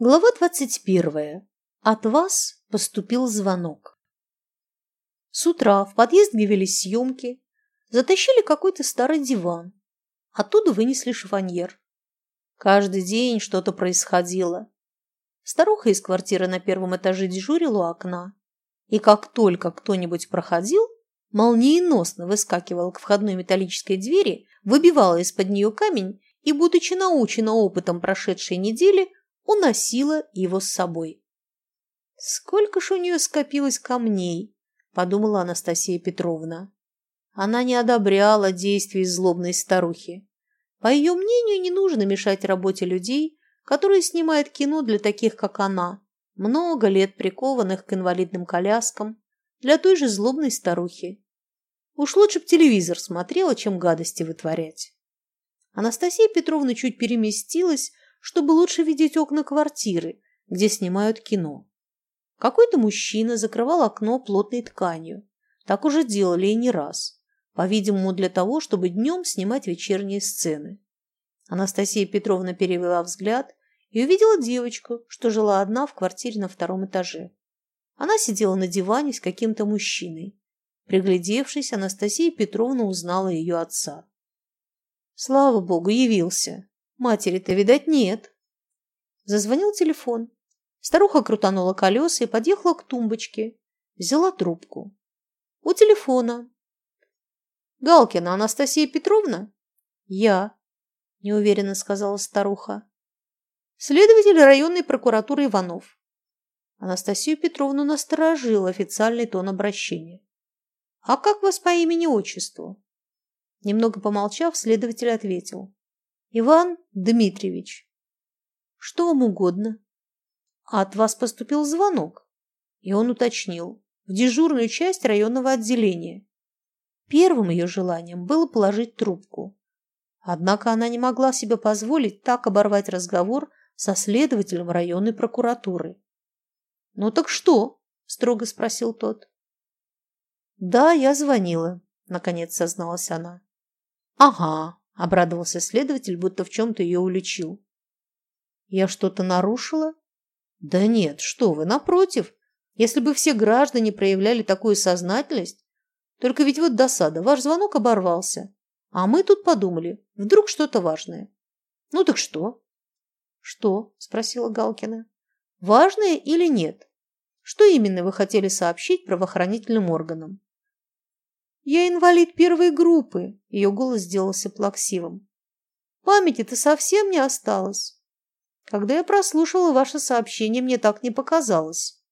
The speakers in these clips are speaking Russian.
Глава двадцать первая. От вас поступил звонок. С утра в подъезд явились съемки, затащили какой-то старый диван. Оттуда вынесли шифоньер. Каждый день что-то происходило. Старуха из квартиры на первом этаже дежурила у окна. И как только кто-нибудь проходил, молниеносно выскакивала к входной металлической двери, выбивала из-под нее камень и, будучи научена опытом прошедшей недели, уносила его с собой. «Сколько ж у нее скопилось камней!» – подумала Анастасия Петровна. Она не одобряла действий злобной старухи. По ее мнению, не нужно мешать работе людей, которые снимают кино для таких, как она, много лет прикованных к инвалидным коляскам, для той же злобной старухи. Уж лучше б телевизор смотрела, чем гадости вытворять. Анастасия Петровна чуть переместилась чтобы лучше видеть окна квартиры, где снимают кино. Какой-то мужчина закрывал окно плотной тканью. Так уже делали и не раз. По-видимому, для того, чтобы днем снимать вечерние сцены. Анастасия Петровна перевела взгляд и увидела девочку, что жила одна в квартире на втором этаже. Она сидела на диване с каким-то мужчиной. Приглядевшись, Анастасия Петровна узнала ее отца. Слава богу, явился. Матери-то, видать, нет. Зазвонил телефон. Старуха крутанула колеса и подъехала к тумбочке. Взяла трубку. У телефона. «Галкина Анастасия Петровна?» «Я», – неуверенно сказала старуха. «Следователь районной прокуратуры Иванов». Анастасию Петровну насторожил официальный тон обращения. «А как вас по имени-отчеству?» Немного помолчав, следователь ответил. Иван Дмитриевич, что вам угодно? От вас поступил звонок. И он уточнил. В дежурную часть районного отделения. Первым ее желанием было положить трубку. Однако она не могла себе позволить так оборвать разговор со следователем районной прокуратуры. «Ну так что?» – строго спросил тот. «Да, я звонила», – наконец созналась она. «Ага, Обрадовался следователь, будто в чем-то ее уличил. Я что-то нарушила? Да нет, что вы, напротив. Если бы все граждане проявляли такую сознательность, только ведь вот досада, ваш звонок оборвался. А мы тут подумали, вдруг что-то важное. Ну так что? Что? Спросила Галкина. Важное или нет? Что именно вы хотели сообщить правоохранительным органам? «Я инвалид первой группы», – ее голос сделался плаксивым. «Памяти-то совсем не осталось. Когда я прослушала ваше сообщение, мне так не показалось.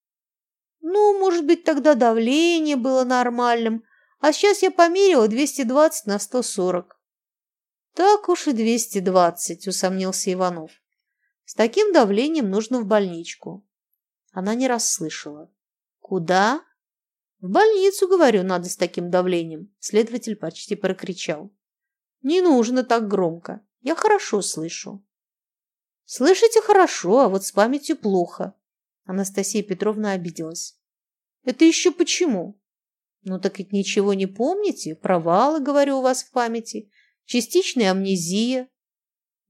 Ну, может быть, тогда давление было нормальным, а сейчас я померила 220 на 140. Так уж и 220, усомнился Иванов. С таким давлением нужно в больничку. Она не расслышала. Куда? В больницу, говорю, надо с таким давлением. Следователь почти прокричал. Не нужно так громко. Я хорошо слышу. Слышите хорошо, а вот с памятью плохо. Анастасия Петровна обиделась. Это еще почему? Ну так ведь ничего не помните? Провалы, говорю, у вас в памяти. Частичная амнезия.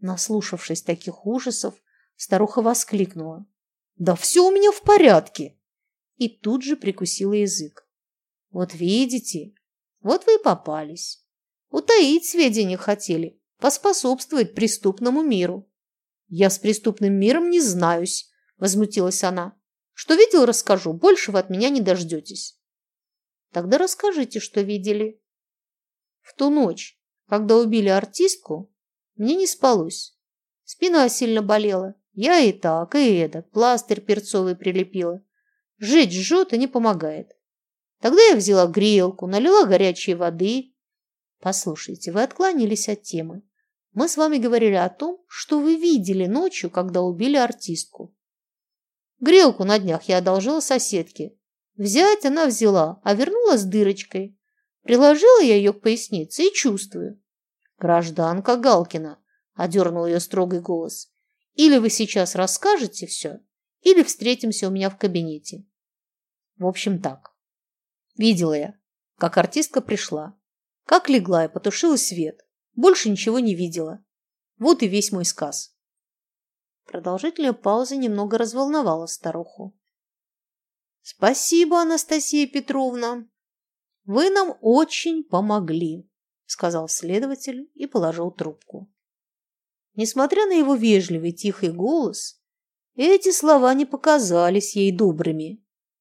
Наслушавшись таких ужасов, старуха воскликнула. Да все у меня в порядке и тут же прикусила язык. Вот видите, вот вы и попались. Утаить сведения хотели, поспособствовать преступному миру. Я с преступным миром не знаюсь, возмутилась она. Что видел, расскажу, больше вы от меня не дождетесь. Тогда расскажите, что видели. В ту ночь, когда убили артистку, мне не спалось. Спина сильно болела. Я и так, и эдак, пластырь перцовый прилепила. Жить жжет и не помогает. Тогда я взяла грелку, налила горячей воды. Послушайте, вы отклонились от темы. Мы с вами говорили о том, что вы видели ночью, когда убили артистку. Грелку на днях я одолжила соседке. Взять она взяла, а вернула с дырочкой. Приложила я ее к пояснице и чувствую. Гражданка Галкина, одернул ее строгий голос. Или вы сейчас расскажете все, или встретимся у меня в кабинете. В общем, так. Видела я, как артистка пришла. Как легла и потушила свет. Больше ничего не видела. Вот и весь мой сказ. Продолжительная пауза немного разволновала старуху. «Спасибо, Анастасия Петровна. Вы нам очень помогли», — сказал следователь и положил трубку. Несмотря на его вежливый тихий голос, эти слова не показались ей добрыми.